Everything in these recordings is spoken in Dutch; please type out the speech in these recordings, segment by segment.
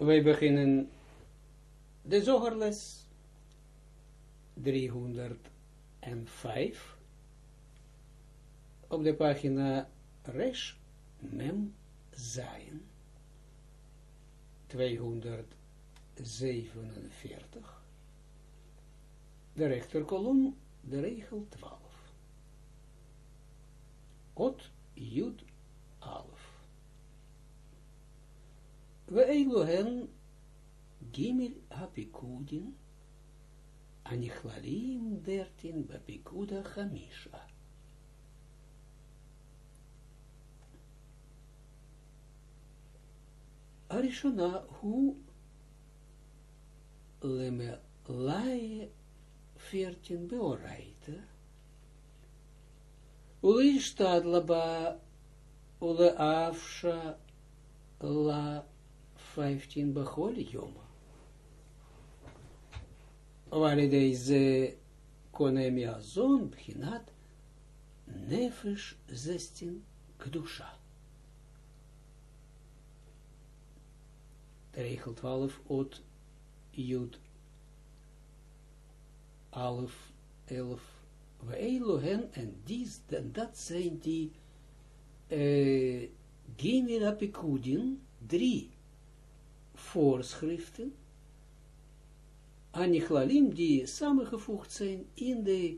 Wij beginnen. De zogerles 305 op de pagina Resh Mem Zayin 247 de rechterkolom de regel 12 Ot Jud Alf we eiluhen gimil apikudin anichlalim dertin bapikuda chamisha. Arishona hu leme lae fertin beoraita uli shtadlaba uli afsha la 15 begolle jongen. Waar deze konemia zon beginat nefesh 16 kdusha. Regel 12 ot jud alf elf weelohen en dies en dat zijn die uh, Apikudin 3 voorschriften anichlalim die samengevoegd zijn in, de,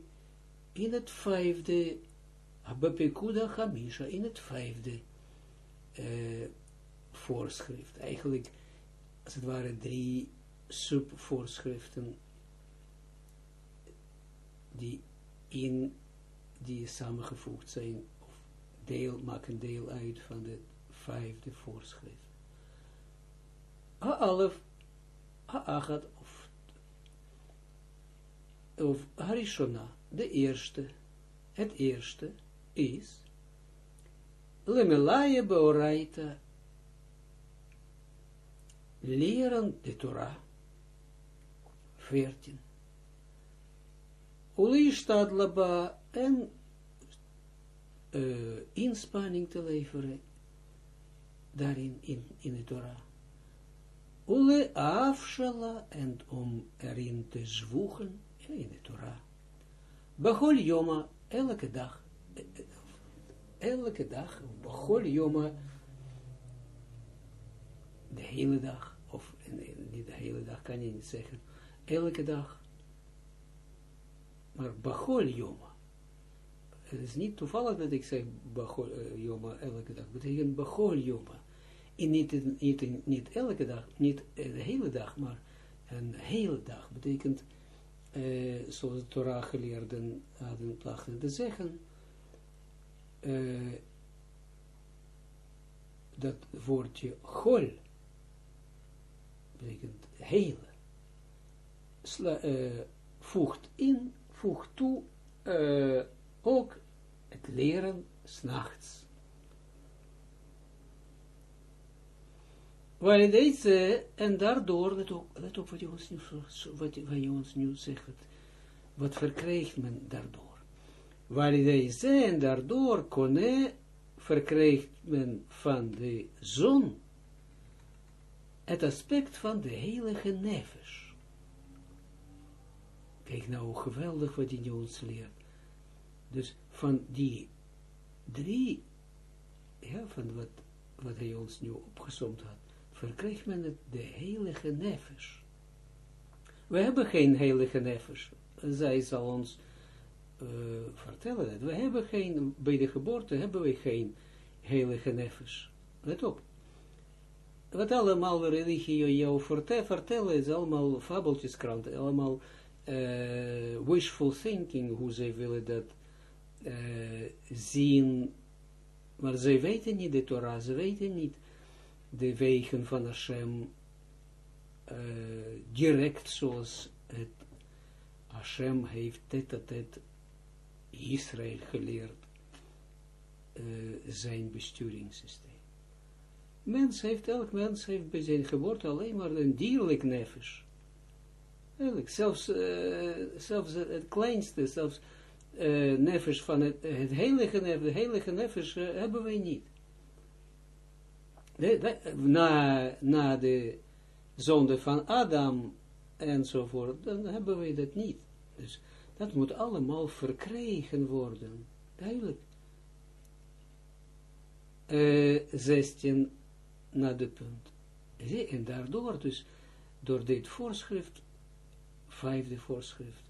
in het vijfde Abapekuda Hamisha, in het vijfde uh, voorschrift. Eigenlijk, als het ware, drie subvoorschriften die in die samengevoegd zijn, of deel, maken deel uit van de vijfde voorschrift. Ha-alef, ha-achat, of, of harishona, de eerste, het eerste is, lemelaye beoraita, leren de Torah, 14. Uli staat laba en uh, inspanning te leveren daarin in, in de Torah. Ule afshala en om erin te zwoegen in de Torah. Bechol Yoma, elke dag, elke dag, Bechol Yoma, de hele dag, of niet de hele dag, kan je niet zeggen, elke dag, maar Bechol Yoma. Het is niet toevallig dat ik zeg Bechol uh, Yoma elke dag, betekent Bechol Yoma. En niet, niet, niet elke dag, niet de hele dag, maar een hele dag. Betekent, uh, zoals de Torah geleerden hadden plachten te zeggen, uh, dat woordje gol, betekent hele, voegt in, voegt toe, ook het leren s'nachts. Waar deze, en daardoor, let op, wat je ons nu, wat, wat je nu zegt, wat verkrijgt men daardoor. Waar deze, en daardoor, kone, verkrijgt men van de zon, het aspect van de heilige nefesh. Kijk nou, geweldig wat hij ons leert. Dus van die drie, ja, van wat, wat hij ons nu opgezomd had, verkrijgt men het de heilige nefesh. We hebben geen heilige nefesh. Zij zal ons uh, vertellen dat. We hebben geen, bij de geboorte hebben we geen heilige nefesh. Let op. Wat allemaal religie jou vertellen is allemaal fabeltjeskrant, allemaal uh, wishful thinking, hoe zij willen dat uh, zien, maar zij weten niet de Torah, ze weten niet de wegen van Hashem uh, direct zoals het Hashem heeft tet Israël geleerd uh, zijn besturingssysteem. Mens heeft, elk mens heeft bij zijn geboorte alleen maar een dierlijk. Eigenlijk, zelfs, uh, zelfs het kleinste, zelfs uh, van het, heilige nefesh, de heilige nefesh uh, hebben wij niet. De, na, na de zonde van Adam enzovoort, dan hebben we dat niet. Dus dat moet allemaal verkregen worden. Duidelijk. Uh, 16 naar de punt. En daardoor, dus door dit voorschrift, vijfde voorschrift,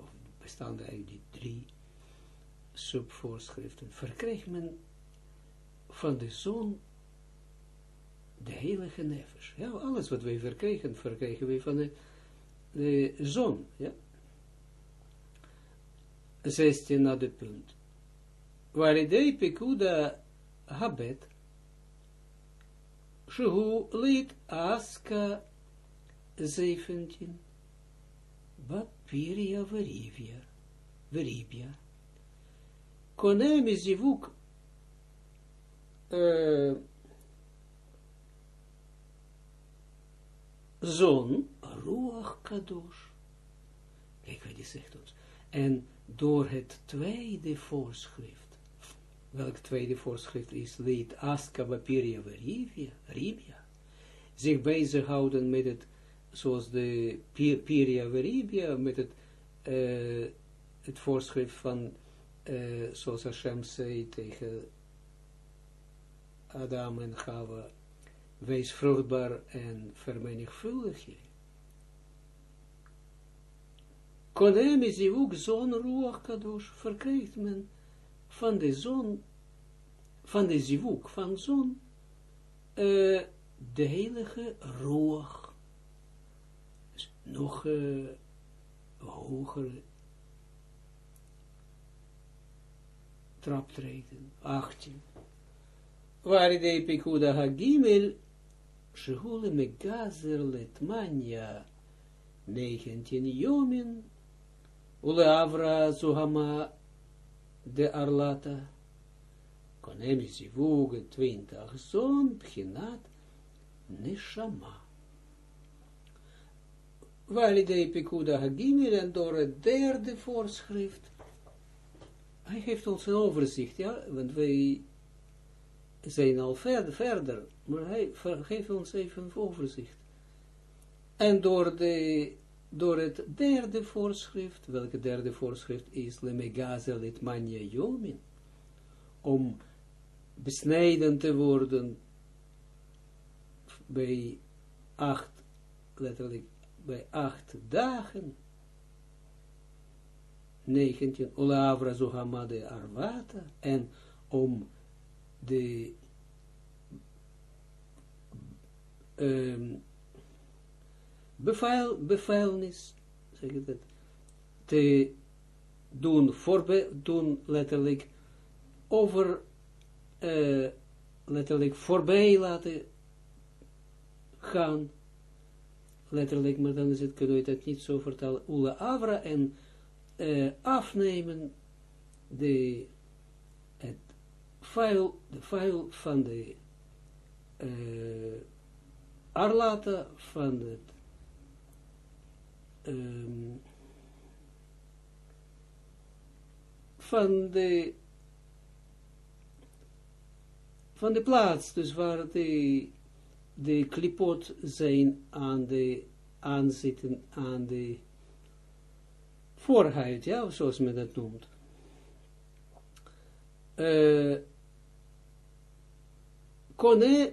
of bestaande uit die drie subvoorschriften, verkrijgt men van de zon de heilige nefesh. Ja, alles wat wij verkrijgen, verkrijgen wij van de, de zon. Ja. 16 naar de punt. Waridei pekuda habet, shehu lid aska 17, bapiria verivia, veribia. Konemi zivuk, uh, zon, ruach kadosh. Kijk wat hij zegt ons. En door het tweede voorschrift, welk tweede voorschrift is, leed aska bapiria ribia, ribia, zich bezighouden met het, zoals de piria veribia, met het, uh, het voorschrift van, uh, zoals Hashem zei tegen Adam en Chava, wees vruchtbaar en vermenigvuldig je. Konem is die ook zon ruach kadosh, verkrijgt men van de zon, van de zivuk, van zon, uh, de heilige ruach. Dus nog uh, hoger traptreden, 18. Waar de pikuda hagimel Shehule megazer letmania 19 jomin ule avra zuhama de arlata konem zivug 20 zon pchinat neshama Valide pikuda hagimel en door het derde voorschrift hij geeft ons een overzicht, ja, want wij zijn al verder, verder maar hij geeft ons even een overzicht. En door, de, door het derde voorschrift, welke derde voorschrift is, lemegazel et mania jomin, om besneden te worden bij acht, letterlijk bij acht dagen, 19, Olavra Zohamade Arvata, en om de um, bevelnis, zeg ik dat, te doen, voorbe, doen letterlijk over, uh, letterlijk voorbij laten gaan, letterlijk, maar dan is het, kunnen we dat niet zo vertellen, Ula Avra, en uh, afnemen de, het file, de file van de uh, Arlata van het um, van de van de plaats, dus waar de, de klipot zijn aan de aanzitten aan de voorhuid, ja, zoals men dat noemt. Uh, Kone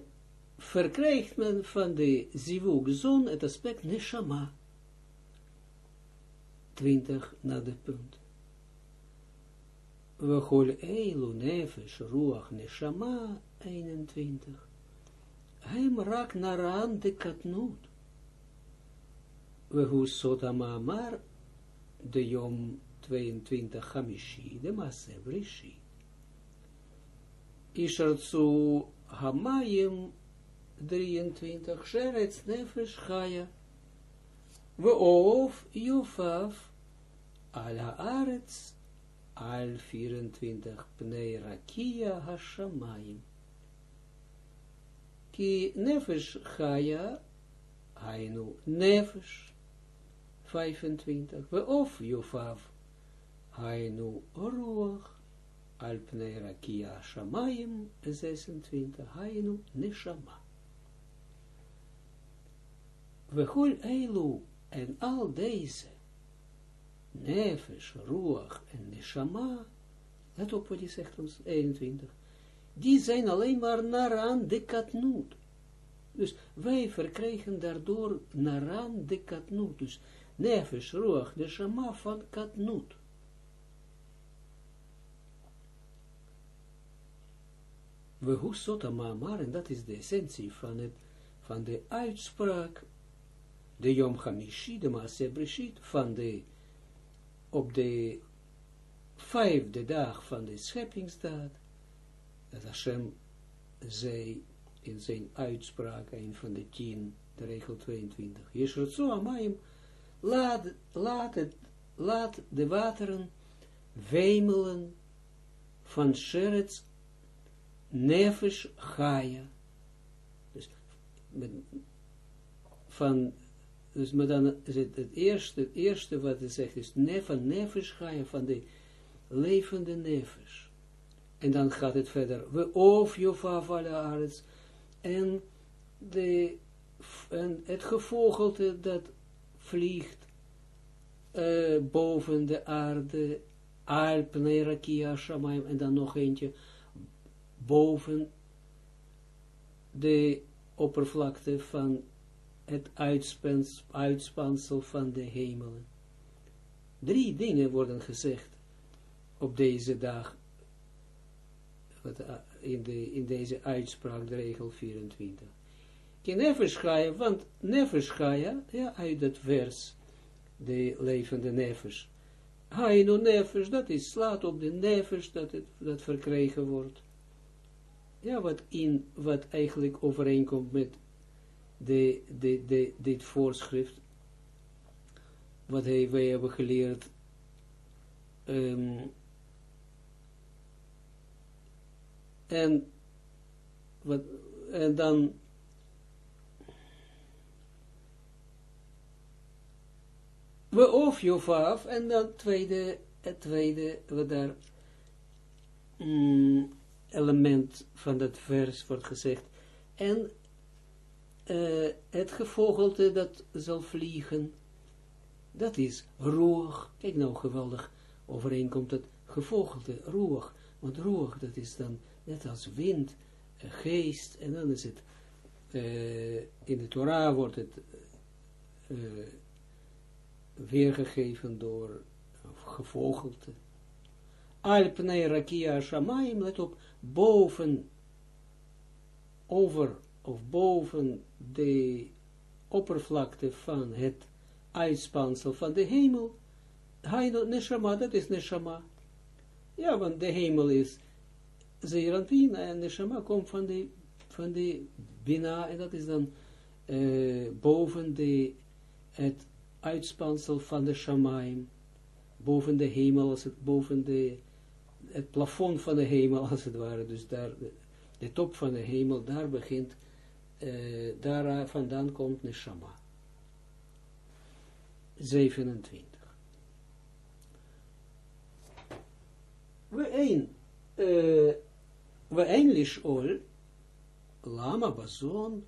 verkrijgt men van de zivug zon het aspect neshama. 20 naar de punt. We gooien eilu nefesh ruach neshama 21. Hem rak naran de katnut. We hu sotama maar de yom 22 hamishi de masse brishi. Ishartsu hamayim 23, Sheretz Nefesh Chaya, Weof Yufaf, Al Haaretz, Al 24, Pnei Rakia Hashamayim. Ki Nefesh Chaya, Hainu Nefesh, 25, Weof Yufaf, Hainu Ruach, Al Pnei Rakia Hashamayim, 26, Hainu Neshama. We hol eilu, en al deze, nefesh, ruach en neshama, let op wat hij zegt ons, 21, die zijn alleen maar naran de katnoot. Dus wij verkrijgen daardoor naran de katnoot. Dus nefesh, ruach, neshama van katnoot. We husot maar en dat is de essentie van, het, van de uitspraak, de Yom Hamishi, de Maase Breshit, van de, op de vijfde dag van de scheppingsdaad, dat Hashem zei in zijn uitspraak, een van de tien, de regel 22, Yeshrotso Amayim, laat, laat, het, laat de wateren wemelen van Sheretz nefesh chaya. Dus van, dus met dan is het, eerste, het eerste wat hij zegt is van nefesh chaya, van de levende nefesh. En dan gaat het verder. We of jofav alle En, de, en het gevogelte dat vliegt uh, boven de aarde, Alp, Nerakia, Shamaim, en dan nog eentje, boven de oppervlakte van het uitspansel van de hemelen. Drie dingen worden gezegd op deze dag, in, de, in deze uitspraak, de regel 24. Ke nefesh want nefesh ja, uit dat vers, de levende nefesh, hainu nefesh, dat is slaat op de nefesh, dat het dat verkregen wordt ja, wat, in, wat eigenlijk overeenkomt met de, de, de, dit voorschrift, wat hij, wij hebben geleerd, um, en, wat, en dan we of Jofaf, en dan tweede, het tweede, wat daar, mm, element van dat vers wordt gezegd. En uh, het gevogelte dat zal vliegen, dat is roeg. Kijk nou, geweldig overeenkomt het gevogelte, roeg. Want roeg, dat is dan net als wind, geest, en dan is het, uh, in de Torah wordt het weergegeven door gevogelte. Alpnei rakia shamayim, let op, boven, over of boven de oppervlakte van het uitspansel van de hemel, Haino neshama, dat is neshama. Ja, want de hemel is Zeranpina en neshama komt van de, van de bina, en dat is dan uh, boven de, het uitspansel van de shamaim, boven de hemel, als het boven de het plafond van de hemel, als het ware, dus daar, de, top van de hemel, daar begint, uh, daar vandaan komt Neshama. 27. We een, uh, we een lishol, lama bazon,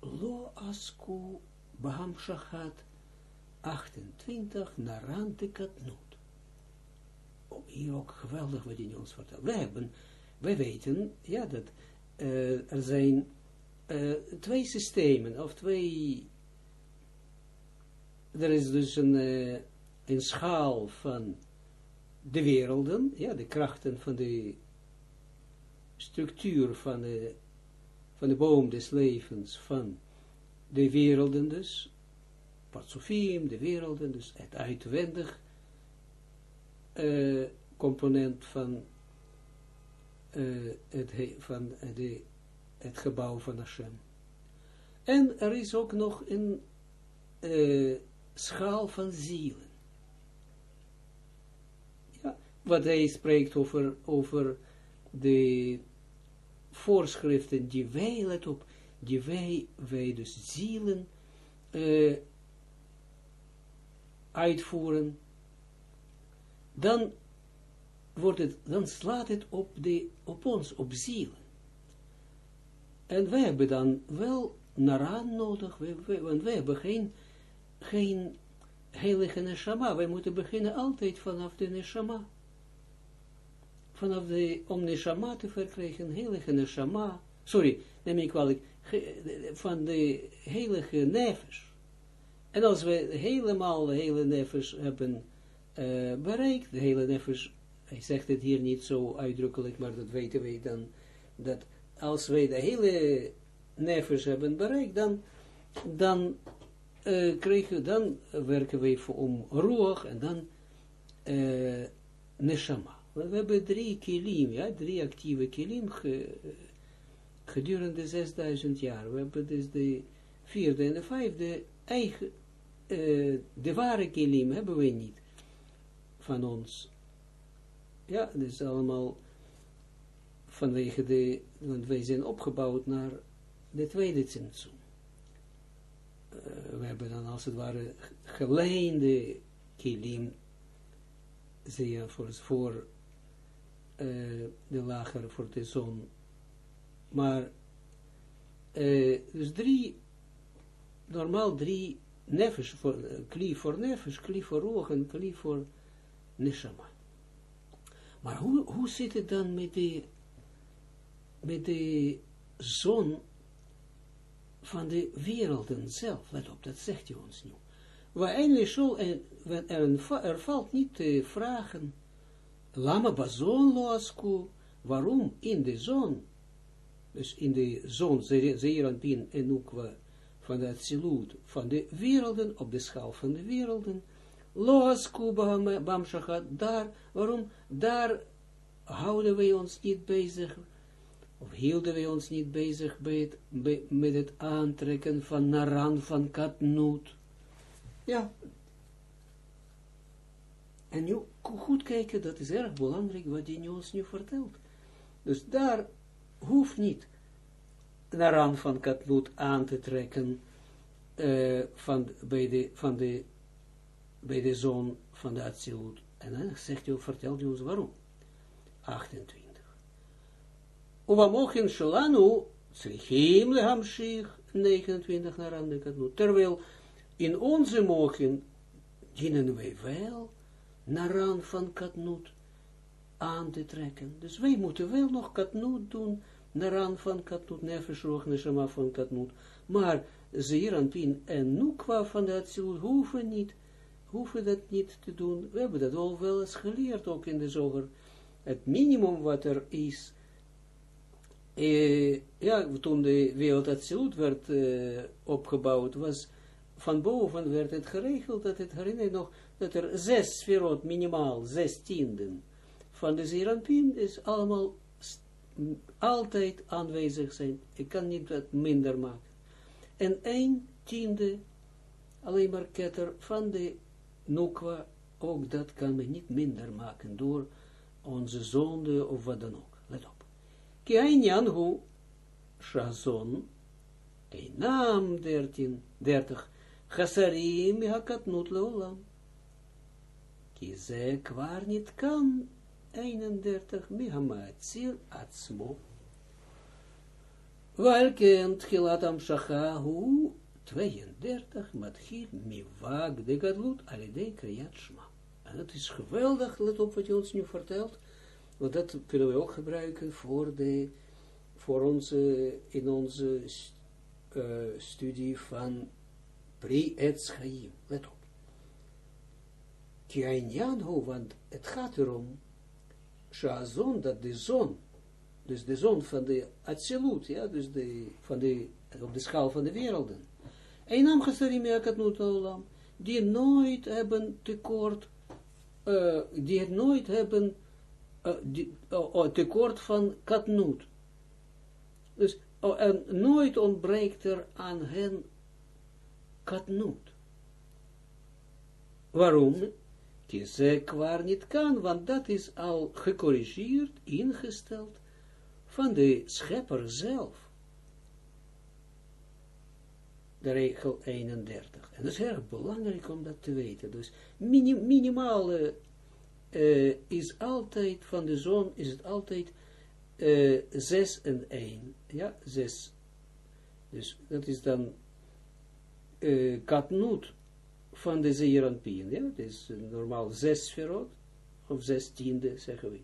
lo asku, baham shachat, 28, narante katnut hier ook geweldig wat hij ons vertelt. We hebben, wij weten, ja, dat uh, er zijn uh, twee systemen, of twee, er is dus een, uh, een schaal van de werelden, ja, de krachten van de structuur van de, van de boom des levens, van de werelden dus, Patsofim, de werelden, dus het uitwendig, uh, component van, het, van de, het gebouw van Hashem. En er is ook nog een uh, schaal van zielen. Ja, wat hij spreekt over, over de voorschriften die wij, let op, die wij, wij dus zielen uh, uitvoeren, dan wordt het, dan slaat het op, de, op ons, op zielen. En wij hebben dan wel naran nodig, want wij hebben geen, geen heilige neshama, wij moeten beginnen altijd vanaf de neshama. Vanaf de, om neshama te verkrijgen, heilige neshama, sorry, neem ik kwalijk, van de heilige nefesh. En als we helemaal de hele nefesh hebben uh, bereikt, de hele nefesh, hij zegt het hier niet zo uitdrukkelijk, maar dat weten wij dan, dat als wij de hele nefesh hebben bereikt, dan, dan uh, krijgen, dan werken wij voor om roog en dan uh, neshama. We hebben drie kilim, ja, drie actieve kilim ge, gedurende 6000 jaar. We hebben dus de vierde en de vijfde eigen, uh, de ware kilim hebben we niet van ons. Ja, dus allemaal vanwege de, want wij zijn opgebouwd naar de tweede tzimtzum. Uh, we hebben dan als het ware geleende kilim, zeer voor, voor uh, de lagere, voor de zon. Maar, uh, dus drie, normaal drie nefesh, voor, kli voor nefesh, kli voor roog en kli voor neshama. Maar hoe, hoe zit het dan met de, met de zon van de werelden zelf? Let op, dat zegt hij ons nu. Waar eindelijk zo, en, er, valt niet te vragen, lama bazon loasku, waarom in de zon, dus in de zon, Zeeranpin en Nukwa, van de Atsilut, van de werelden, op de schaal van de werelden, Loas Kuba Bamshachat, daar, waarom, daar houden wij ons niet bezig, of hielden wij ons niet bezig bij het, bij, met het aantrekken van Naran van Katnoot. Ja. En nu goed kijken, dat is erg belangrijk wat die ons nu vertelt. Dus daar hoeft niet Naran van Katnoot aan te trekken uh, van, bij de, van de bij de zoon van de Atsilut. En dan zegt hij, vertelt hij ons waarom. 28. Uvamochin shalanu, tzrichim lehamshich, 29 naar Andekadnu. Terwijl in onze mogen dienen wij wel naran van katnoot aan te trekken. Dus wij moeten wel nog katnoot doen, naran van katnoot, nefesh roch neshama van katnoot. Maar Zeeranpin en Nukwa van de Atsilut hoeven niet hoeven dat niet te doen. We hebben dat al wel eens geleerd, ook in de zoger. Het minimum wat er is, eh, ja, toen de wereld absoluut werd opgebouwd, was van boven werd het geregeld, dat het herinner nog, dat er zes sferot, minimaal, zes tienden van de Zeranpien is allemaal altijd aanwezig zijn. Ik kan niet wat minder maken. En één tiende, alleen maar ketter van de Nukwa, ook dat kan men niet minder maken door onze zonde of wat dan ook. Ki einyan hu, shazon, einam 13, 30, chasarim hakatnut leolam. Ki ze niet kan, 31, mihamatzir atzmo. Welken tchilatam shachahu, 32, matchil mivag de gadlut alidei kriyat shma. En het is geweldig, let op wat je ons nu vertelt, want dat kunnen we ook gebruiken voor, de, voor onze, in onze uh, studie van Chaim. Let op. Kiainyanhu, want het gaat erom, Shazon, dat de zon, dus de zon van de Atsilut, ja, dus de, van de, op de schaal van de werelden, Einam olam, die nooit hebben tekort, uh, die nooit hebben uh, die, uh, tekort van katnut. Dus oh, en nooit ontbreekt er aan hen katnut. Waarom? Die ze kwaar niet kan, want dat is al gecorrigeerd, ingesteld van de schepper zelf de regel 31. En dat is erg belangrijk om dat te weten. Dus minim, minimale uh, is altijd, van de zon is het altijd uh, 6 en 1. Ja, 6. Dus dat is dan uh, katnoot van de Zeeranpien. Ja? Het is normaal zes sferot, of zes tiende, zeggen we.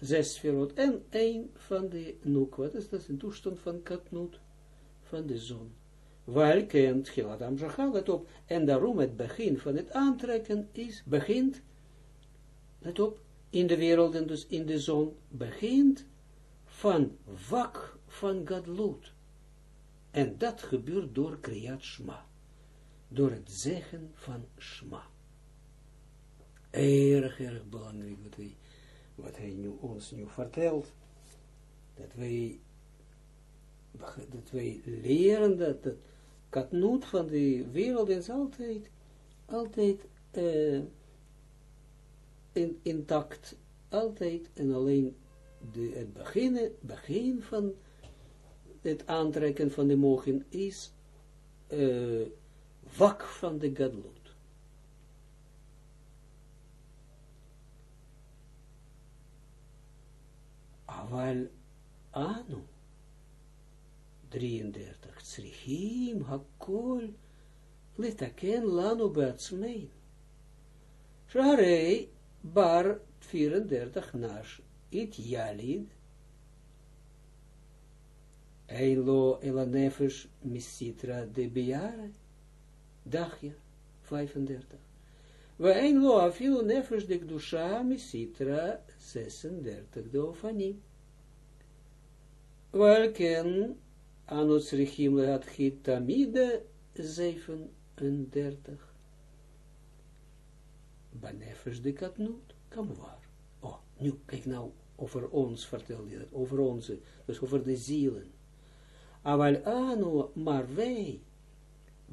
Zes sferot en één van de Nukwa. Dat is, dat is een toestand van katnoot van de zon. Waar kent Gilat Amshachal het op. En daarom het begin van het aantrekken is, begint, let op, in de wereld en dus in de zon, begint van wak van Gadlut. En dat gebeurt door Kriyat Shma. Door het zeggen van Shma. Erg, erg belangrijk wat, wat hij nu, ons nu vertelt. Dat wij, dat wij leren dat het katnoot van de wereld is altijd, altijd uh, in, intact. Altijd en alleen de, het begin, begin van het aantrekken van de mogen is uh, wak van de gadlut. Aval anu 33 tsrichim hakol litaken lanu beatsmein. Sharei bar 34 nash it yalid Eilo elanefesh misitra de biare. Dagja, 35. We eilo afilu nefesh de kdusha misitra 36 de ofani. Welken anus richim lehat tamide 37. Banefesh de katnut, waar. Oh, nu, kijk nou, over ons vertel je dat, over onze, dus over de zielen. Aval anu, maar wij,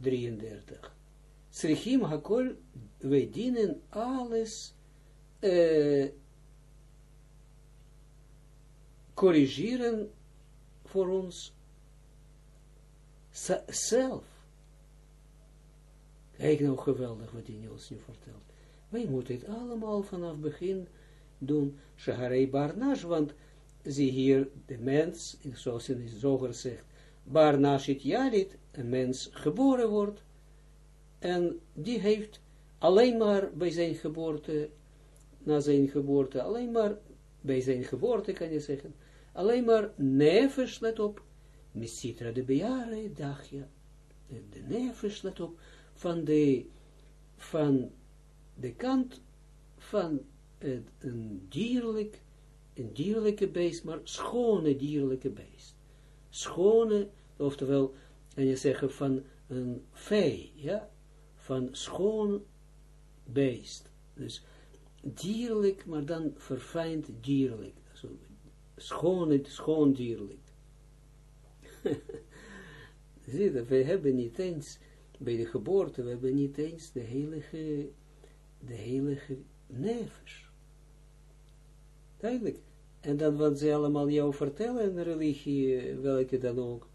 33. Srichim hakol, wij dienen alles uh, corrigeren voor ons zelf. Kijk nou geweldig wat hij ons nu vertelt. Wij moeten het allemaal vanaf begin doen. Shaharei Barnash, want zie hier de mens, zoals in de zoger zegt, Barnashit Yalit, een mens geboren wordt, en die heeft alleen maar bij zijn geboorte, na zijn geboorte, alleen maar bij zijn geboorte kan je zeggen, alleen maar nevers, let op, misitra de bejaarde dagje, de nevers, let op, van de, van de kant van het, een dierlijk, een dierlijke beest, maar schone dierlijke beest schone, oftewel, en je zeggen van een vee, ja, van schoon beest. Dus dierlijk, maar dan verfijnd dierlijk. Zo, schoon, schoon dierlijk. Zie je, we hebben niet eens, bij de geboorte, we hebben niet eens de heilige, de heilige nevers. Duidelijk. En dan wat ze allemaal jou vertellen religie, eh, welke dan ook.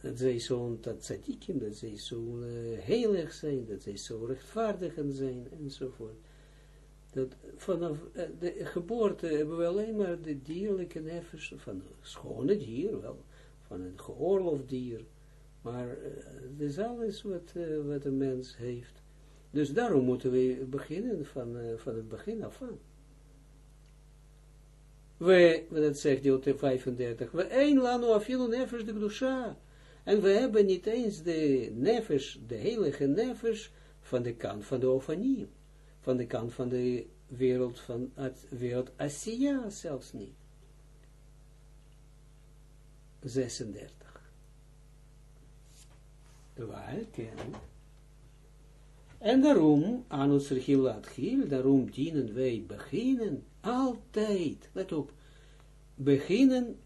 Dat zij zo'n tzadikim, dat zij zo uh, heilig zijn, dat zij zo rechtvaardig zijn, enzovoort. Dat vanaf uh, de geboorte hebben we alleen maar de dierlijke nefes, van een schone dier wel, van een geoorloofd dier. Maar uh, het is alles wat, wat een mens heeft. Dus daarom moeten we beginnen van, van het begin af aan. We, dat zegt deel 35, we een lano afilu de gdusha. En we hebben niet eens de nefesh, de heilige nefesh, van de kant van de ofanie, van de kant van de wereld van het wereld Asiya zelfs niet. 36. Waar kennen. En daarom, aan ons regilat gil, daarom dienen wij beginnen altijd, let op, beginnen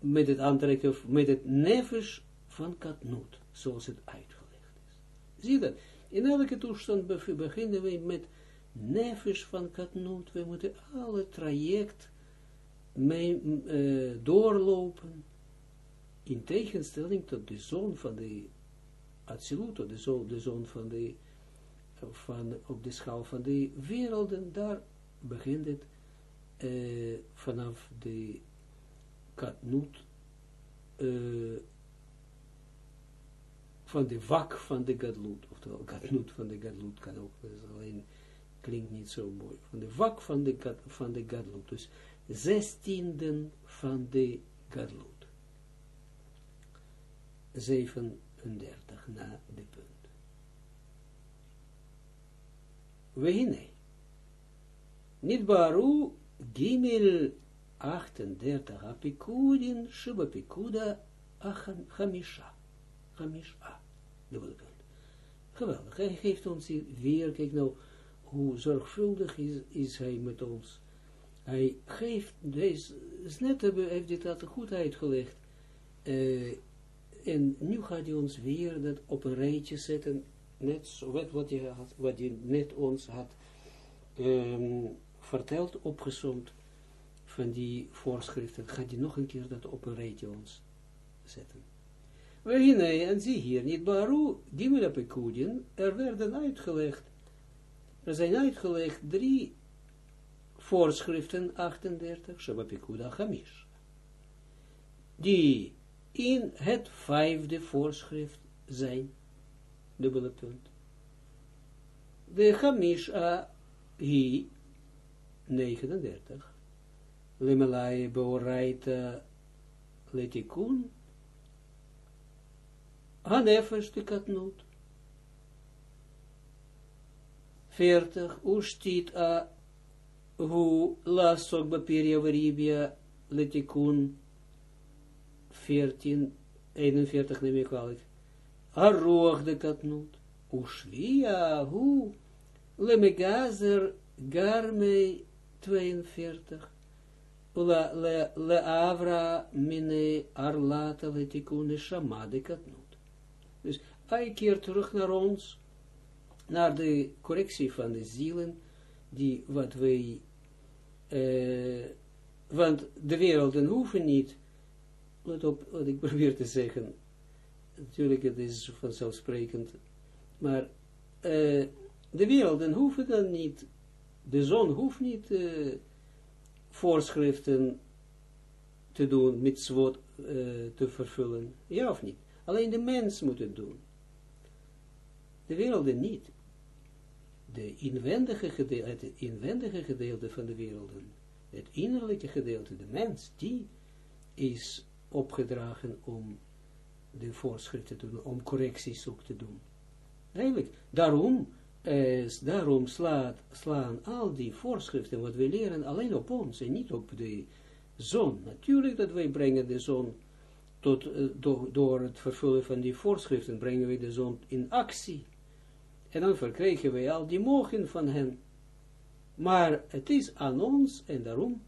met het aantrekken, met het nefes van katnoot, zoals het uitgelegd is. Zie dat? In elke toestand beginnen we met nefes van katnoot. We moeten alle traject mee, uh, doorlopen, in tegenstelling tot de zoon van de Atsilut, de zoon, de zoon van de, van, op de schaal van de werelden, daar begint het uh, vanaf de katnoot uh, van de wak van de gadloed, oftewel gadloed van de gadloed kan ook, dat alleen, klinkt niet zo mooi, van de wak van de, van de gadloed, dus zestienden van de gadloed. 37 na de punt. Wehine. Niet baru gimel 38 apikudin shiba pikuda hamisha. Hamisha. Dubbele punt. Geweldig. Hij geeft ons weer, kijk nou, hoe zorgvuldig is, is hij met ons. Hij geeft, deze, net hebben, heeft dit dat goed uitgelegd. Uh, en nu gaat hij ons weer dat op een rijtje zetten, net zo, wat, wat, had, wat net ons had um, verteld, opgezomd van die voorschriften. Gaat hij nog een keer dat op een rijtje ons zetten. Wehine, en zie hier, niet baru, er werden uitgelegd, er zijn uitgelegd drie voorschriften, 38, Shabapikuda Hamish, die in het vijfde voorschrift zijn, dubbele punt. De Hamisha hi 39, Limelai Beoraita Letikun, Hanefesh de Katnut, 40, Ustit a Hu Lasok Bapiria Veribia Letikun, 14, 41 neem ik kwalijk. Arroch de katnut. Ushlia, hu, lemegazer, garmei, 42. La, le, le avra, mine, arlata, letikune, shama de katnut. Dus hij keert terug naar ons, naar de correctie van de zielen, die wat wij, uh, want de werelden hoeven niet let op wat ik probeer te zeggen. Natuurlijk, het is vanzelfsprekend. Maar uh, de werelden hoeven dan niet, de zon hoeft niet uh, voorschriften te doen, mitzvot uh, te vervullen. Ja of niet? Alleen de mens moet het doen. De werelden niet. De inwendige gedeelte, het inwendige gedeelte van de werelden, het innerlijke gedeelte, de mens, die is opgedragen om de voorschriften te doen, om correcties ook te doen. Eigenlijk, daarom, eh, daarom slaat, slaan al die voorschriften, wat we leren, alleen op ons en niet op de zon. Natuurlijk dat wij brengen de zon tot, uh, do, door het vervullen van die voorschriften, brengen we de zon in actie. En dan verkrijgen wij al die mogen van hen. Maar het is aan ons, en daarom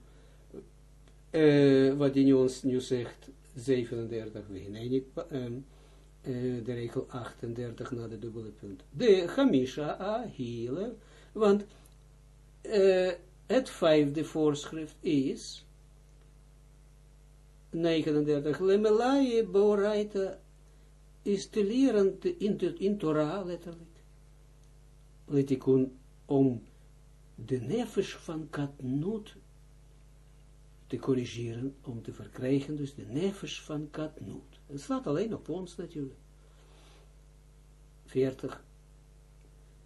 uh, wat hij ons nu zegt, 37, nee, niet, uh, de regel 38 na de dubbele punt. De Hamisha Ahile, want uh, het vijfde voorschrift is 39, Lemelaye Boraita is te leren in, te, in Torah letterlijk. Letikun om de nefesh van Katnut te corrigeren, om te verkrijgen, dus de nefesh van katnoot. Het slaat alleen op ons natuurlijk. 40.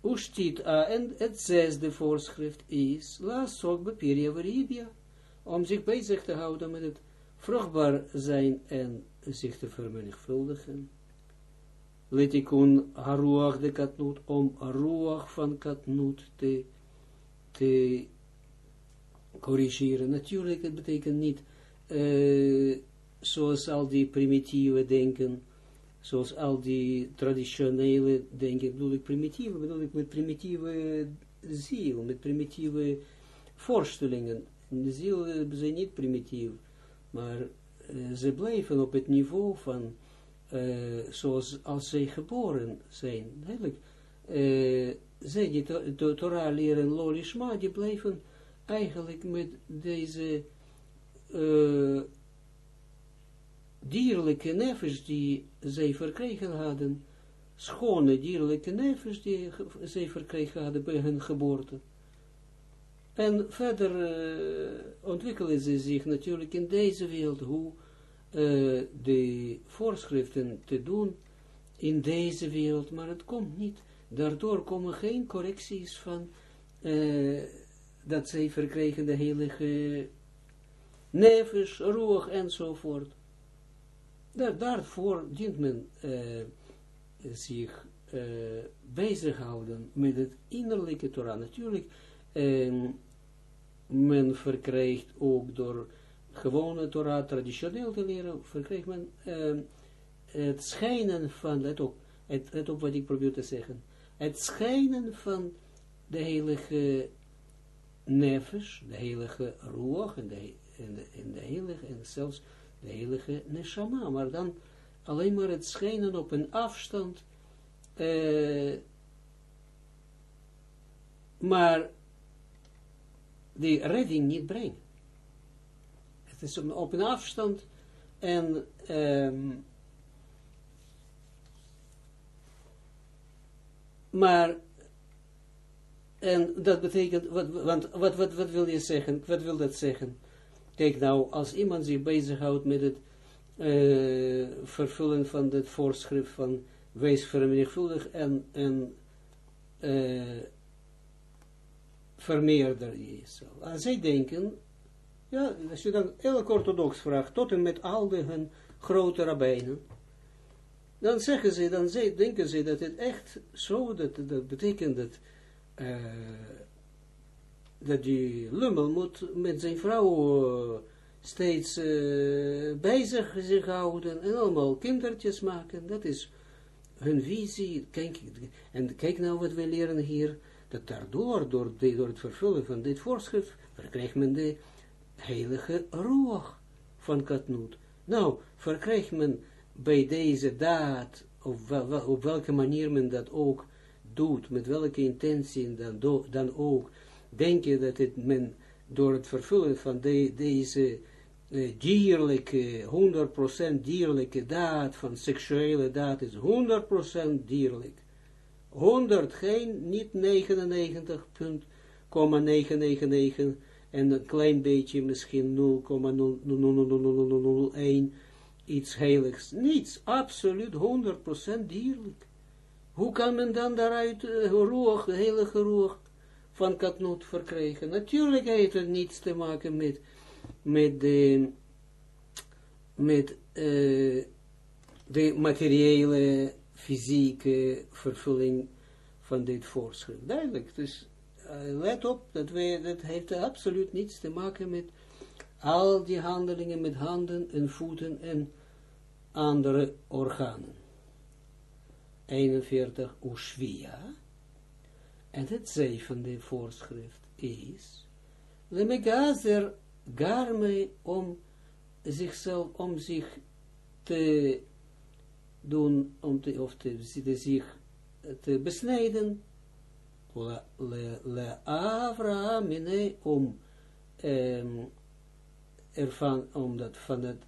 Ushtit, en het zesde voorschrift is, la sok om zich bezig te houden met het vruchtbaar zijn en zich te vermenigvuldigen. Letikun haruach de katnoot, om haruach van katnoot te, te corrigeren. Natuurlijk, het betekent niet uh, zoals al die primitieve denken, zoals al die traditionele denken, bedoel ik primitieve, bedoel ik met primitieve ziel, met primitieve voorstellingen. De ziel zijn niet primitief, maar uh, ze blijven op het niveau van uh, zoals als zij geboren zijn. Uh, zij die to to Torah leren lolishma, die blijven eigenlijk met deze uh, dierlijke nefes die zij verkregen hadden, schone dierlijke nefes die zij verkregen hadden bij hun geboorte. En verder uh, ontwikkelen ze zich natuurlijk in deze wereld, hoe uh, de voorschriften te doen in deze wereld, maar het komt niet. Daardoor komen geen correcties van dat zij verkregen de heilige nefes, roeg enzovoort. Daar, daarvoor dient men uh, zich uh, bezighouden met het innerlijke Torah. Natuurlijk, uh, men verkrijgt ook door gewone Torah traditioneel te leren, verkrijgt men uh, het schijnen van, let op, het, let op wat ik probeer te zeggen, het schijnen van de heilige nefesh, de heilige roog en de, en de, de heilige, en zelfs de heilige neshama, maar dan alleen maar het schijnen op een afstand, uh, maar die redding niet brengen. Het is op een afstand en um, maar en dat betekent, wat, want wat, wat, wat wil je zeggen, wat wil dat zeggen? Kijk nou, als iemand zich bezighoudt met het uh, vervullen van het voorschrift van wees vermenigvuldig en, en uh, vermeerder jezelf. Als zij denken, ja, als je dan elk orthodox vraagt, tot en met al de hun grote dan zeggen ze, dan ze, denken ze dat het echt zo, dat, dat betekent dat, uh, dat die lummel moet met zijn vrouw uh, steeds uh, bezig zich houden en allemaal kindertjes maken, dat is hun visie, kijk, en kijk nou wat we leren hier, dat daardoor, door, door het vervullen van dit voorschrift, verkrijgt men de heilige roog van Katnoot. Nou, verkrijgt men bij deze daad, op, wel, op welke manier men dat ook doet, met welke intentie dan, dan ook, denk je dat het men door het vervullen van de, deze uh, dierlijke, 100% dierlijke daad, van seksuele daad, is 100% dierlijk. 100, geen, niet 99,999 en een klein beetje misschien 0,00001 iets heiligs. Niets, absoluut 100% dierlijk. Hoe kan men dan daaruit uh, roog, heilige van katnoot verkrijgen? Natuurlijk heeft het niets te maken met, met de, met uh, de materiële, fysieke vervulling van dit voorschrift. Duidelijk, dus uh, let op, dat, wij, dat heeft absoluut niets te maken met al die handelingen met handen en voeten en andere organen. 41 Ushvia. En het zevende voorschrift is, de megazer garme om zichzelf, om zich te doen, om te, of te, te zich te besnijden, le, le, om um, ervan, om dat van het,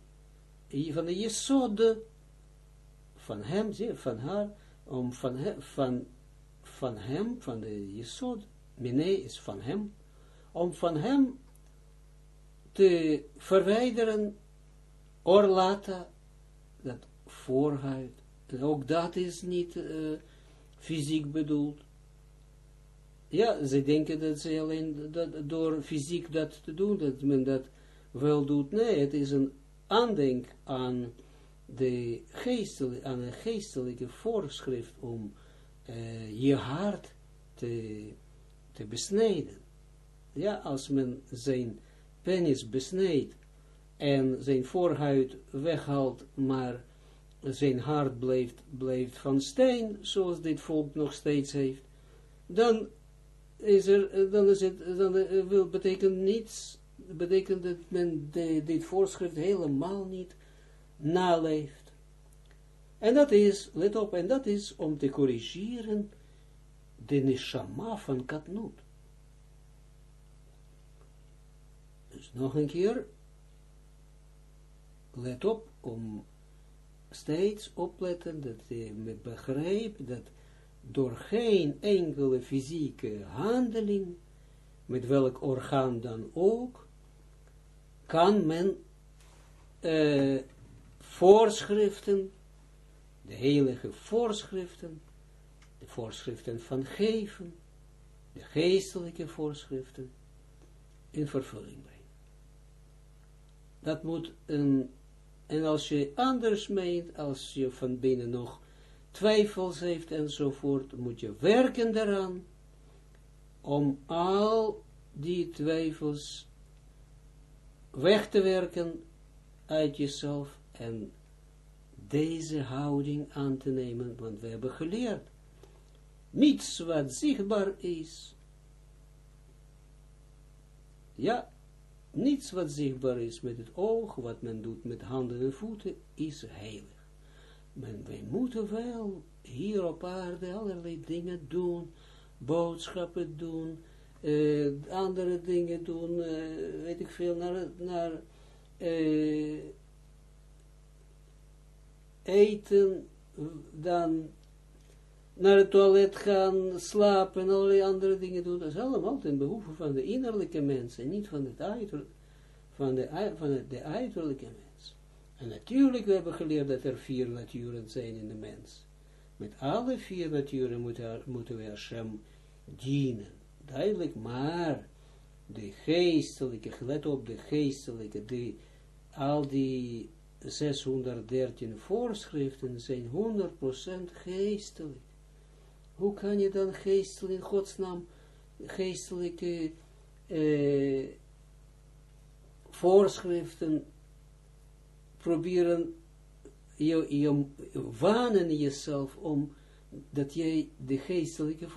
van de jesode, van hem, van haar, om van, he, van, van hem, van de jesod, mine is van hem, om van hem te verwijderen, orlata, dat voorhuid, ook dat is niet uh, fysiek bedoeld. Ja, ze denken dat ze alleen dat, door fysiek dat te doen, dat men dat wel doet. Nee, het is een aandenk aan de geestelijke, aan een geestelijke voorschrift om uh, je hart te, te besnijden. Ja, als men zijn penis besnijdt en zijn voorhuid weghaalt, maar zijn hart blijft, blijft van steen, zoals dit volk nog steeds heeft, dan is er, dan is het, dan uh, wil, betekent niets, betekent dat men dit voorschrift helemaal niet naleeft. En dat is, let op, en dat is om te corrigeren de neshama van katnoot. Dus nog een keer, let op, om steeds opletten, dat je begrijpt dat door geen enkele fysieke handeling, met welk orgaan dan ook, kan men uh, voorschriften, de heilige voorschriften, de voorschriften van geven, de geestelijke voorschriften, in vervulling brengen. Dat moet een, en als je anders meent, als je van binnen nog twijfels heeft enzovoort, moet je werken daaraan, om al die twijfels weg te werken uit jezelf en deze houding aan te nemen, want we hebben geleerd, niets wat zichtbaar is, ja, niets wat zichtbaar is met het oog, wat men doet met handen en voeten, is heilig. Men, wij moeten wel hier op aarde allerlei dingen doen, boodschappen doen, uh, andere dingen doen, uh, weet ik veel, naar, naar uh, eten, dan naar het toilet gaan, slapen en allerlei andere dingen doen. Dat is allemaal ten behoeve van de innerlijke mensen, niet van, het uiter, van, de, van de uiterlijke mens. En natuurlijk, we hebben geleerd dat er vier naturen zijn in de mens. Met alle vier naturen moeten, moeten we Hashem dienen. Duidelijk, maar de geestelijke, let op de geestelijke, de, al die 613 voorschriften zijn 100% geestelijk. Hoe kan je dan geestelijk, in godsnaam, geestelijke eh, voorschriften proberen, je, je wanen jezelf om dat jij de geestelijke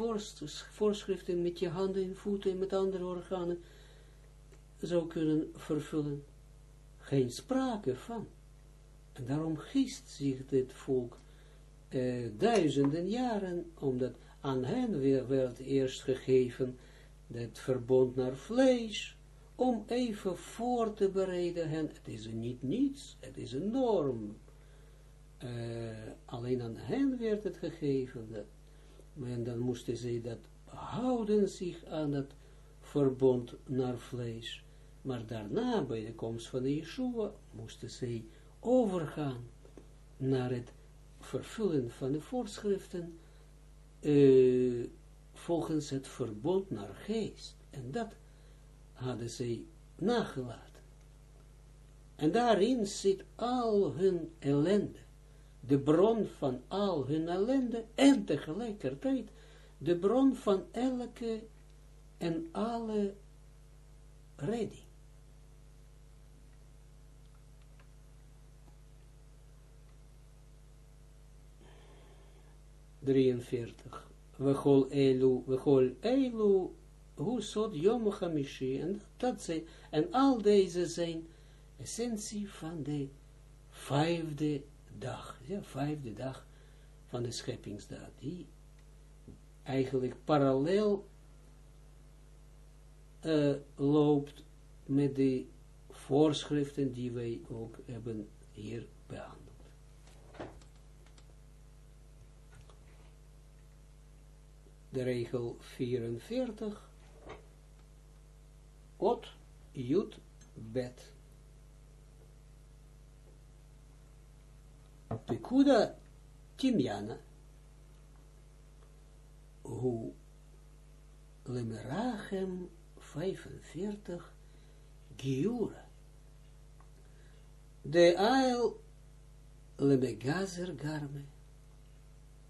voorschriften met je handen en voeten en met andere organen zou kunnen vervullen. Geen sprake van. En daarom giest zich dit volk uh, duizenden jaren, omdat aan hen werd eerst gegeven het verbond naar vlees, om even voor te bereiden hen, het is niet niets, het is een norm, uh, alleen aan hen werd het gegeven, dat, en dan moesten ze dat houden zich aan het verbond naar vlees, maar daarna, bij de komst van Yeshua, moesten ze overgaan naar het vervullen van de voorschriften uh, volgens het verbod naar geest. En dat hadden zij nagelaten. En daarin zit al hun ellende, de bron van al hun ellende en tegelijkertijd de bron van elke en alle redding. 43. Wechol elu, wechol elu, hoe sot Yom Hamishi. En en al deze zijn essentie van de vijfde dag. Ja, vijfde dag van de scheppingsdag. Die eigenlijk parallel uh, loopt met de voorschriften die wij ook hebben hier behandeld. De regel 44, ot, jut, bet. Pekuda Timjana, hoe lemerachem 45, giura. De ail lemegazer garme,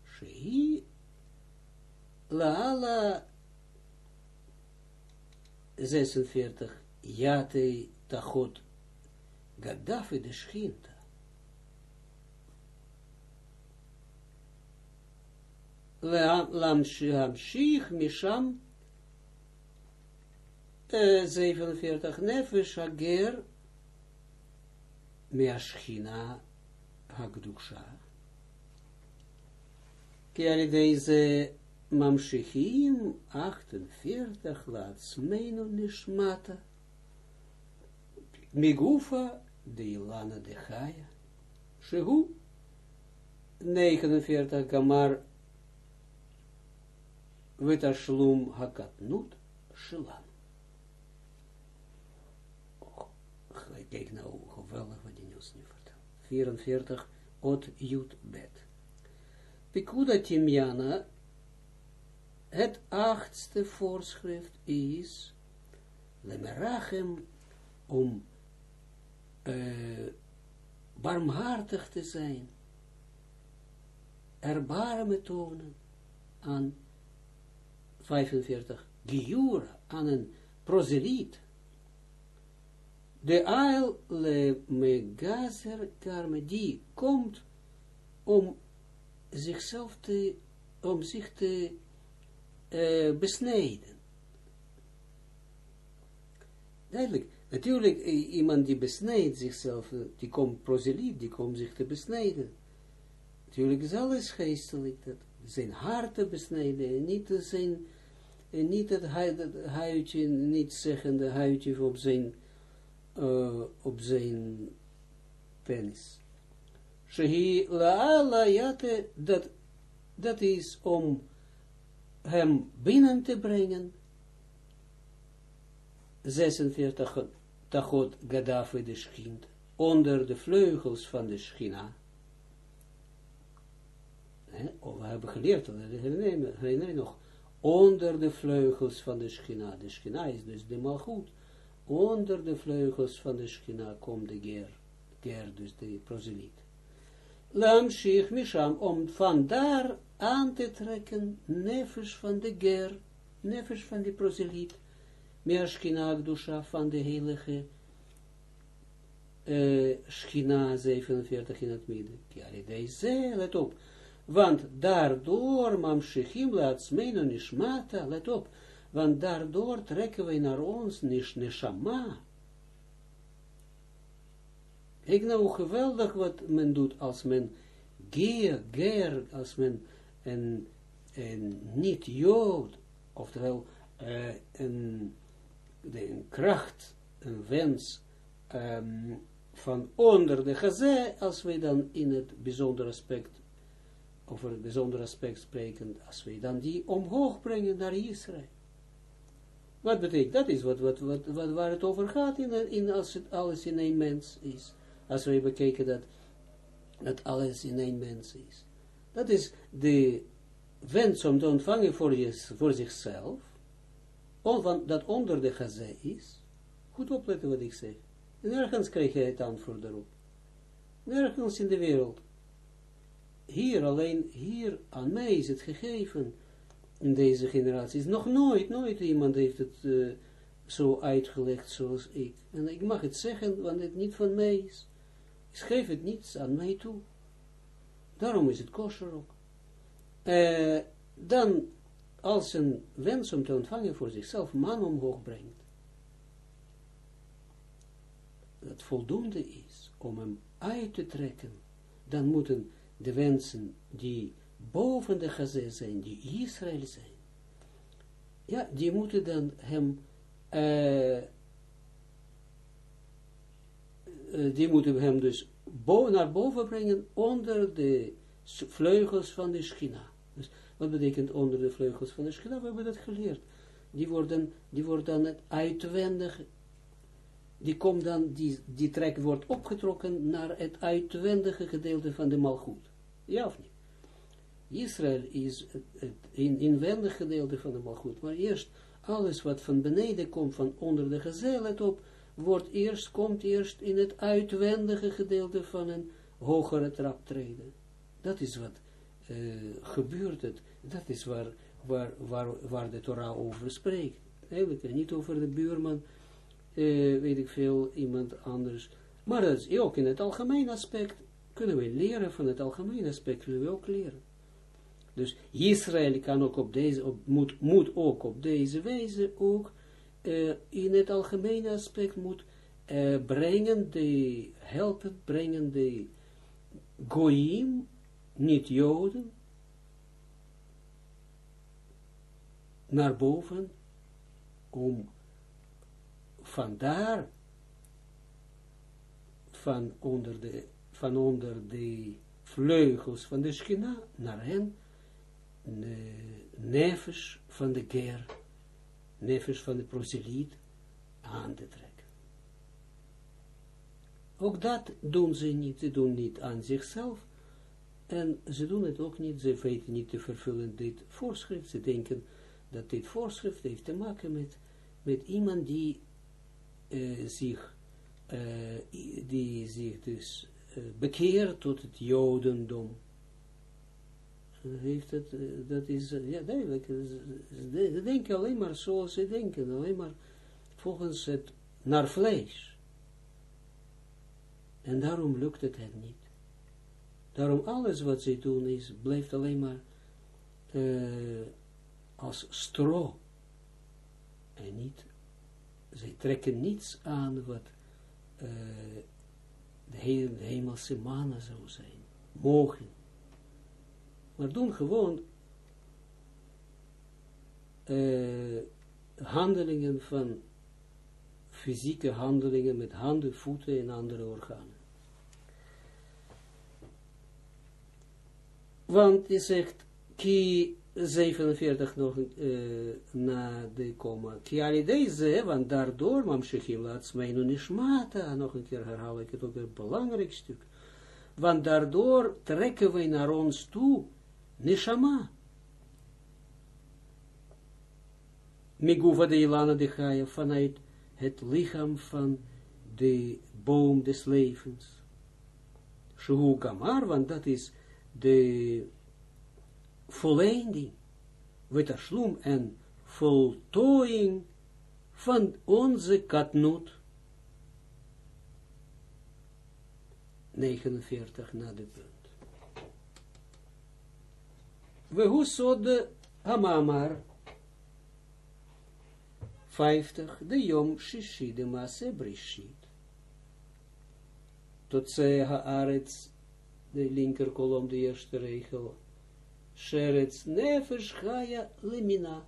shehi Laala 46 Jate Tachot Gaddafi de Schinta. Lamshich Misham 47 Nefesh Ager Meashchina Hagduksha. Kijk deze Mamshichim 48 laat smenu nishmata migufa de ilana de chaya shehu 49 gamar vitashlum hakatnut shilan kijk nou geweldig wat die nieuws nu vertelt 44, ot jut bet. Pikuda Timjana, het achtste voorschrift is, lemerachem, om uh, barmhartig te zijn, erbarme tonen aan 45, giura, aan een proseliet, de ail le megazer karme, die komt om zichzelf te, om zich te uh, besnijden. Duidelijk, natuurlijk, iemand die besnijdt zichzelf, die komt proseliet, die komt zich te besnijden. Natuurlijk is alles geestelijk, dat zijn te besnijden, en niet zijn, en niet het huidje, niet zeggende huidje op zijn, uh, op zijn penis. Shehi laala dat, dat is om hem binnen te brengen, 46 tachot gadafe de schint, onder de vleugels van de schina. Oh, we hebben geleerd, herinner je nog, onder de vleugels van de schina. De schina is dus de malgoed. Onder de vleugels van de schina komt de ger, ger dus de proseliet. Lamshich misham, om van daar aan te trekken, nefesh van de ger, nefesh van de proseliet, meer schina dusha van de heilige uh, schina 47 in het midden. Deze, let op, want daardoor, mamshechim laatsmenu nishmata, let op, want daardoor trekken wij naar ons nish neshama, ik nou geweldig wat men doet als men geer, geer, als men een niet-jood, oftewel uh, een, kracht, een wens um, van onder de gazé, als wij dan in het bijzondere aspect, over het bijzondere aspect spreken, als wij dan die omhoog brengen naar Israël. Wat betekent, dat is wat, wat, wat, waar het over gaat, in, in, als het alles in een mens is als we bekijken dat, dat alles in één mens is. Dat is de wens om te ontvangen voor, je, voor zichzelf, dat onder de gazé is. Goed opletten wat ik zeg. En nergens krijg je het antwoord daarop. Nergens in de wereld. Hier alleen, hier aan mij is het gegeven, in deze generatie. Nog nooit, nooit iemand heeft het uh, zo uitgelegd zoals ik. En ik mag het zeggen, want het niet van mij is. Schreef het niets aan mij toe. Daarom is het kosher ook. Uh, dan, als een wens om te ontvangen voor zichzelf man omhoog brengt, dat voldoende is om hem uit te trekken, dan moeten de wensen die boven de gazé zijn, die Israël zijn, ja, die moeten dan hem uh, die moeten hem dus naar boven brengen onder de vleugels van de schina. Dus wat betekent onder de vleugels van de schina? We hebben dat geleerd. Die worden, die worden dan uitwendig, die komt dan, die, die trek wordt opgetrokken naar het uitwendige gedeelte van de malgoed. Ja of niet? Israël is het, het in, inwendig gedeelte van de malgoed, maar eerst alles wat van beneden komt, van onder de gezel, op, wordt eerst, komt eerst in het uitwendige gedeelte van een hogere traptreden. Dat is wat uh, gebeurt het. Dat is waar, waar, waar, waar de Torah over spreekt. Eigenlijk niet over de buurman, uh, weet ik veel, iemand anders. Maar dat is ook in het algemeen aspect, kunnen we leren van het algemeen aspect, kunnen we ook leren. Dus Israël kan ook op deze, op, moet, moet ook op deze wijze ook uh, in het algemene aspect moet uh, brengen, de, helpen brengen de goyim, niet joden, naar boven, om vandaar, van onder de, van onder de vleugels van de schina, naar hen, de nevers van de ger, nefesh van de proseliet aan te trekken. Ook dat doen ze niet, ze doen niet aan zichzelf, en ze doen het ook niet, ze weten niet te vervullen dit voorschrift, ze denken dat dit voorschrift heeft te maken met, met iemand die uh, zich, uh, die zich dus uh, bekeert tot het jodendom. Heeft het, dat is, ja duidelijk, ze denken alleen maar zoals ze denken, alleen maar volgens het naar vlees. En daarom lukt het hen niet. Daarom alles wat ze doen is, blijft alleen maar uh, als stro. En niet, zij trekken niets aan wat de, he de hemelse mannen zou zijn. Mogen. Maar doen gewoon uh, handelingen van fysieke handelingen met handen, voeten en andere organen. Want je zegt, ki 47 nog uh, na de komma, ki deze, want daardoor, mam shechim laat nu nishmata, nog een keer herhaal ik het ook een belangrijk stuk, want daardoor trekken wij naar ons toe, nishama. Miguva de Ilana de Chaya, vanuit het lichaam van de boom des levens. Shuhu Gamar, want dat is de volleinding, wetashlum en voltooiing van onze katnut. 49 na de punt. We hoe de hamamar 50, de yom shishi de maase brishit. Tot ze haaretz de linker kolom, de eerste regel. Sheretz nefesh chaya lemina.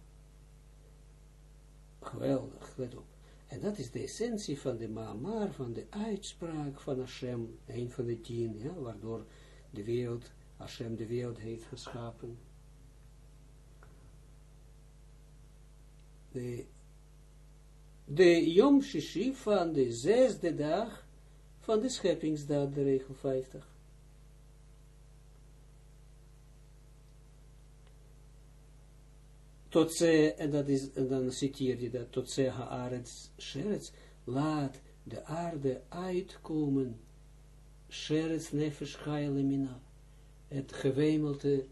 Geweldig, let op. En dat is de essentie van de Maamar, van de uitspraak van Hashem, een van de tien, waardoor de wereld, Hashem de wereld heeft geschapen. De, de Yom Shishi van de zesde dag van de scheppingsdag, de regel 50. tot ze, en, dat is, dan citeer je dat, tot ze haaretz sheretz, laat de aarde uitkomen, sheretz nefesh lemina, het gewemelte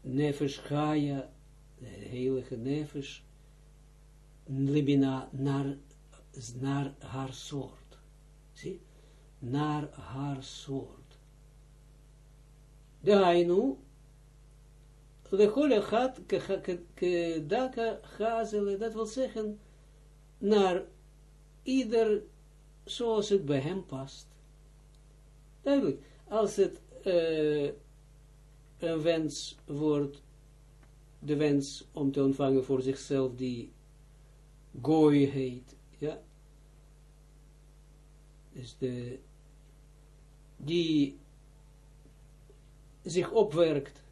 nefesh de heilige nefesh, lemina, naar, naar haar soort. Zie? Naar haar soort. De hainu, Lechole gaat daka gazele, dat wil zeggen, naar ieder zoals het bij hem past. Duidelijk, als het uh, een wens wordt, de wens om te ontvangen voor zichzelf, die gooi heet, ja, dus de, die zich opwerkt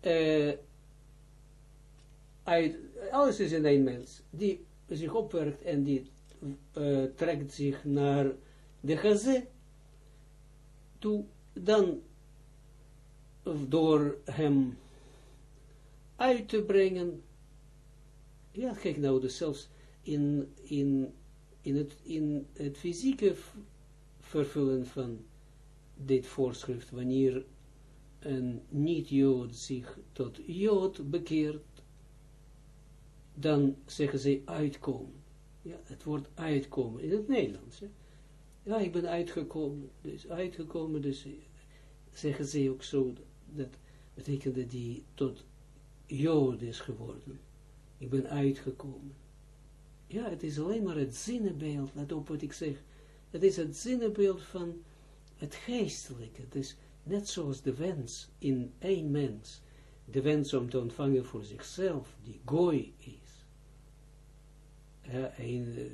uh, uit, alles is in een mens, die zich opwerkt en die uh, trekt zich naar de gazé toe, dan door hem uit te brengen, ja, kijk nou, dus zelfs in, in, in, het, in het fysieke vervullen van dit voorschrift, wanneer een niet-Jood zich tot Jood bekeert, dan zeggen ze uitkomen. Ja, het woord uitkomen in het Nederlands. Ja, ik ben uitgekomen, dus uitgekomen, dus zeggen ze ook zo, dat betekent dat die tot Jood is geworden. Ik ben uitgekomen. Ja, het is alleen maar het zinnenbeeld, let op wat ik zeg. Het is het zinnenbeeld van het geestelijke. Dus Net zoals de wens in één mens, de wens om te ontvangen voor zichzelf, die gooi is. Ja, een, eh,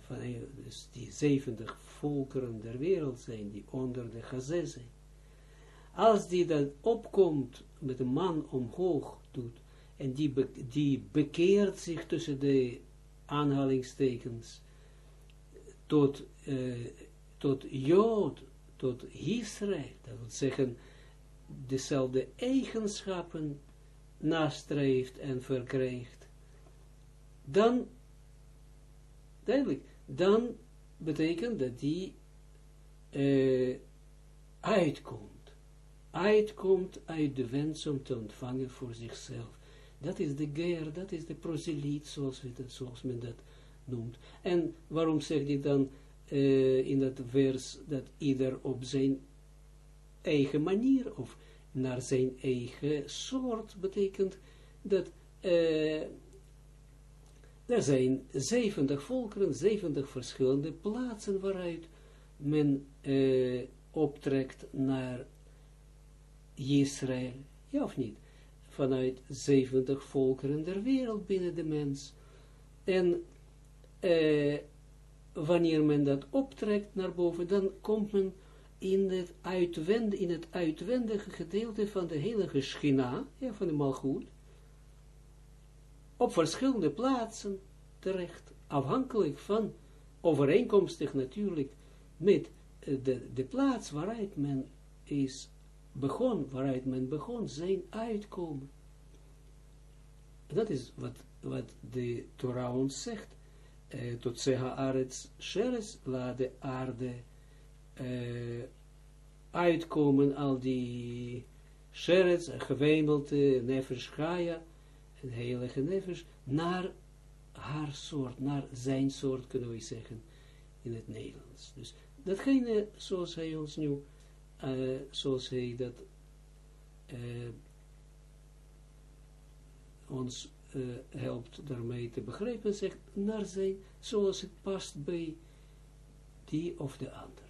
van een, dus die zeventig volkeren der wereld zijn, die onder de gazé zijn. Als die dan opkomt met een man omhoog doet, en die, bekeert zich tussen de aanhalingstekens, tot, uh, tot Jood, tot Israël, dat wil zeggen, dezelfde eigenschappen nastreeft en verkrijgt, dan, duidelijk, dan betekent dat die uh, uitkomt. Uitkomt uit de wens om te ontvangen voor zichzelf. Dat is de ger, dat is de proseliet, zoals, men dat noemt. En waarom zegt hij dan uh, in dat vers dat ieder op zijn eigen manier of naar zijn eigen soort betekent dat uh, er zijn 70 volkeren, 70 verschillende plaatsen waaruit men uh, optrekt naar Israël, ja of niet? Vanuit 70 volkeren der wereld binnen de mens. En uh, wanneer men dat optrekt naar boven, dan komt men in het, uitwend, in het uitwendige gedeelte van de hele geschina, ja, van de malgoed, op verschillende plaatsen terecht, afhankelijk van, overeenkomstig natuurlijk, met eh, de, de plaats waaruit men is begon, waaruit men begon, zijn uitkomen. Dat is wat, wat de Torah ons zegt. Uh, tot Seha Arets Sheres, laat de aarde uh, uitkomen, al die Sheres, gewemelte, nefesh Chaya, en heilige nefesh, naar haar soort, naar zijn soort, kunnen we zeggen, in het Nederlands. Dus datgene, zoals hij ons nu, uh, zoals hij dat uh, ons uh, helpt daarmee te begrijpen, zegt naar zijn, zoals het past bij die of de ander.